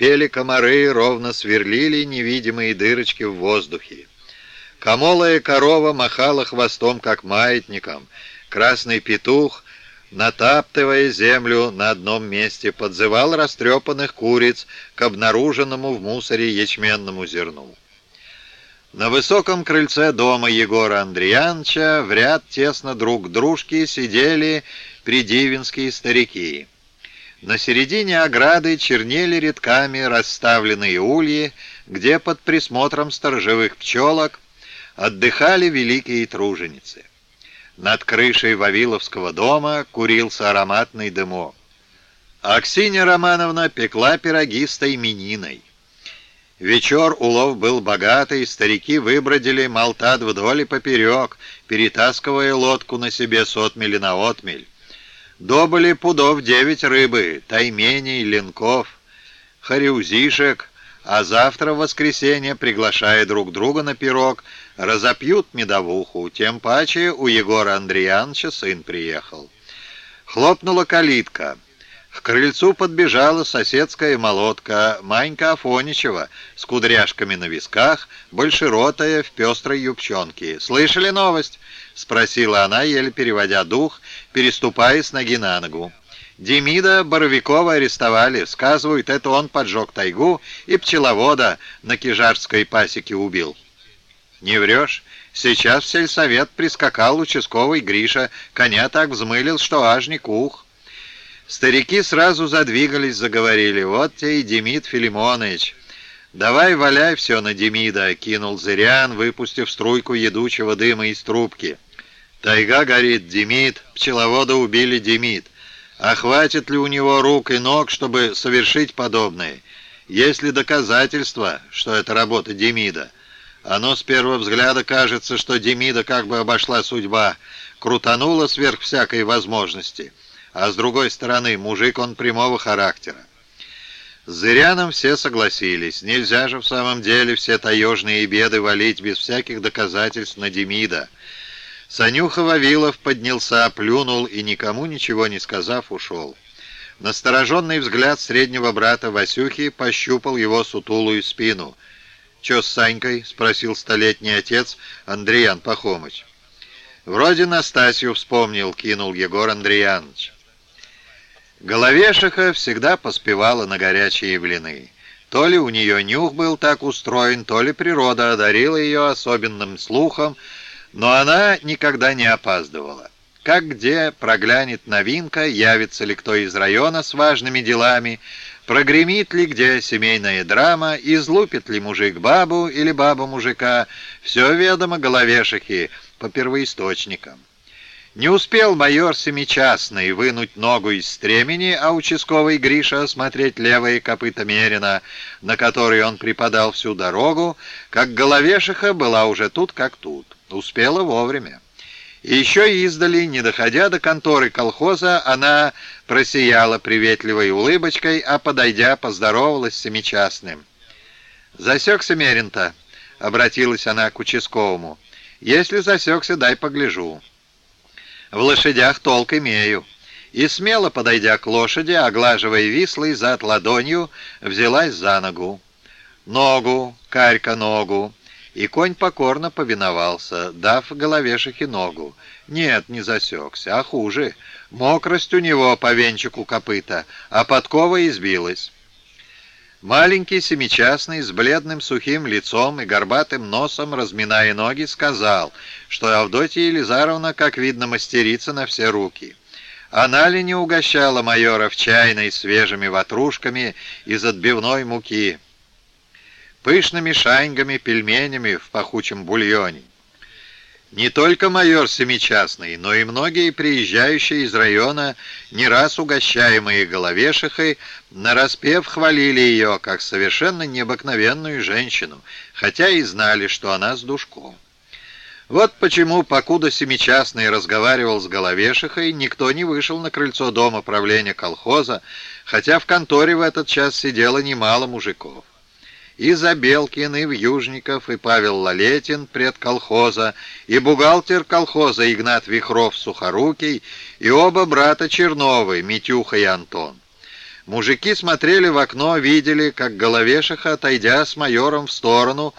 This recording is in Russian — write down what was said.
Пели комары, ровно сверлили невидимые дырочки в воздухе. Комолая корова махала хвостом, как маятником. Красный петух, натаптывая землю на одном месте, подзывал растрепанных куриц к обнаруженному в мусоре ячменному зерну. На высоком крыльце дома Егора Андреяновича в ряд тесно друг к дружке сидели придивинские старики. На середине ограды чернели редками расставленные ульи, где под присмотром сторожевых пчелок отдыхали великие труженицы. Над крышей Вавиловского дома курился ароматный дымок. Аксинья Романовна пекла пироги с таймениной. Вечер улов был богатый, старики выбродили Малтад вдоль и поперек, перетаскивая лодку на себе с отмели на отмель. Добыли пудов девять рыбы, тайменей, ленков, харюзишек, а завтра в воскресенье, приглашая друг друга на пирог, разопьют медовуху, тем паче у Егора Андреяновича сын приехал. Хлопнула калитка. К крыльцу подбежала соседская молотка Манька Афоничева с кудряшками на висках, большеротая в пестрой юбчонке. «Слышали новость?» — спросила она, еле переводя дух, переступая с ноги на ногу. Демида Боровикова арестовали. Сказывают, это он поджег тайгу и пчеловода на Кижарской пасеке убил. Не врешь? Сейчас в сельсовет прискакал участковый Гриша, коня так взмылил, что аж не. Старики сразу задвигались, заговорили. «Вот тебе и Демид Филимонович». «Давай валяй все на Демида», — кинул Зырян, выпустив струйку едучего дыма из трубки. «Тайга горит, Демид, пчеловода убили Демид. А хватит ли у него рук и ног, чтобы совершить подобное? Есть ли доказательства, что это работа Демида? Оно с первого взгляда кажется, что Демида как бы обошла судьба, крутанула сверх всякой возможности» а с другой стороны, мужик он прямого характера. С Зыряном все согласились. Нельзя же в самом деле все таежные беды валить без всяких доказательств на Демида. Санюха Вавилов поднялся, плюнул и, никому ничего не сказав, ушел. Настороженный взгляд среднего брата Васюхи пощупал его сутулую спину. «Че с Санькой?» — спросил столетний отец Андреян Пахомыч. «Вроде Настасью вспомнил», — кинул Егор Андреянович. Головешиха всегда поспевала на горячие блины. То ли у нее нюх был так устроен, то ли природа одарила ее особенным слухом, но она никогда не опаздывала. Как где проглянет новинка, явится ли кто из района с важными делами, прогремит ли где семейная драма, излупит ли мужик бабу или баба мужика, все ведомо головешихи по первоисточникам. Не успел майор Семичастный вынуть ногу из стремени, а участковый Гриша осмотреть левые копыта Мерина, на который он припадал всю дорогу, как головешиха была уже тут как тут. Успела вовремя. И еще издали, не доходя до конторы колхоза, она просияла приветливой улыбочкой, а, подойдя, поздоровалась с Семичастным. «Засекся Мерин-то?» — обратилась она к участковому. «Если засекся, дай погляжу». В лошадях толк имею». И смело подойдя к лошади, оглаживая вислый зад ладонью, взялась за ногу. «Ногу, карька ногу!» И конь покорно повиновался, дав головешихе ногу. Нет, не засекся, а хуже. Мокрость у него по венчику копыта, а подкова избилась. Маленький семичастный с бледным сухим лицом и горбатым носом, разминая ноги, сказал, что Авдотья Елизаровна, как видно, мастерица на все руки. Она ли не угощала майора в чайной свежими ватрушками из отбивной муки, пышными шаньгами, пельменями в пахучем бульоне? Не только майор Семичастный, но и многие приезжающие из района, не раз угощаемые головешихой, нараспев хвалили ее как совершенно необыкновенную женщину, хотя и знали, что она с душком. Вот почему, покуда Семичастный разговаривал с головешихой, никто не вышел на крыльцо дома правления колхоза, хотя в конторе в этот час сидело немало мужиков и Забелкин, и Вьюжников, и Павел Лалетин, предколхоза, и бухгалтер колхоза Игнат Вихров-Сухорукий, и оба брата Черновы, Митюха и Антон. Мужики смотрели в окно, видели, как Головешиха, отойдя с майором в сторону,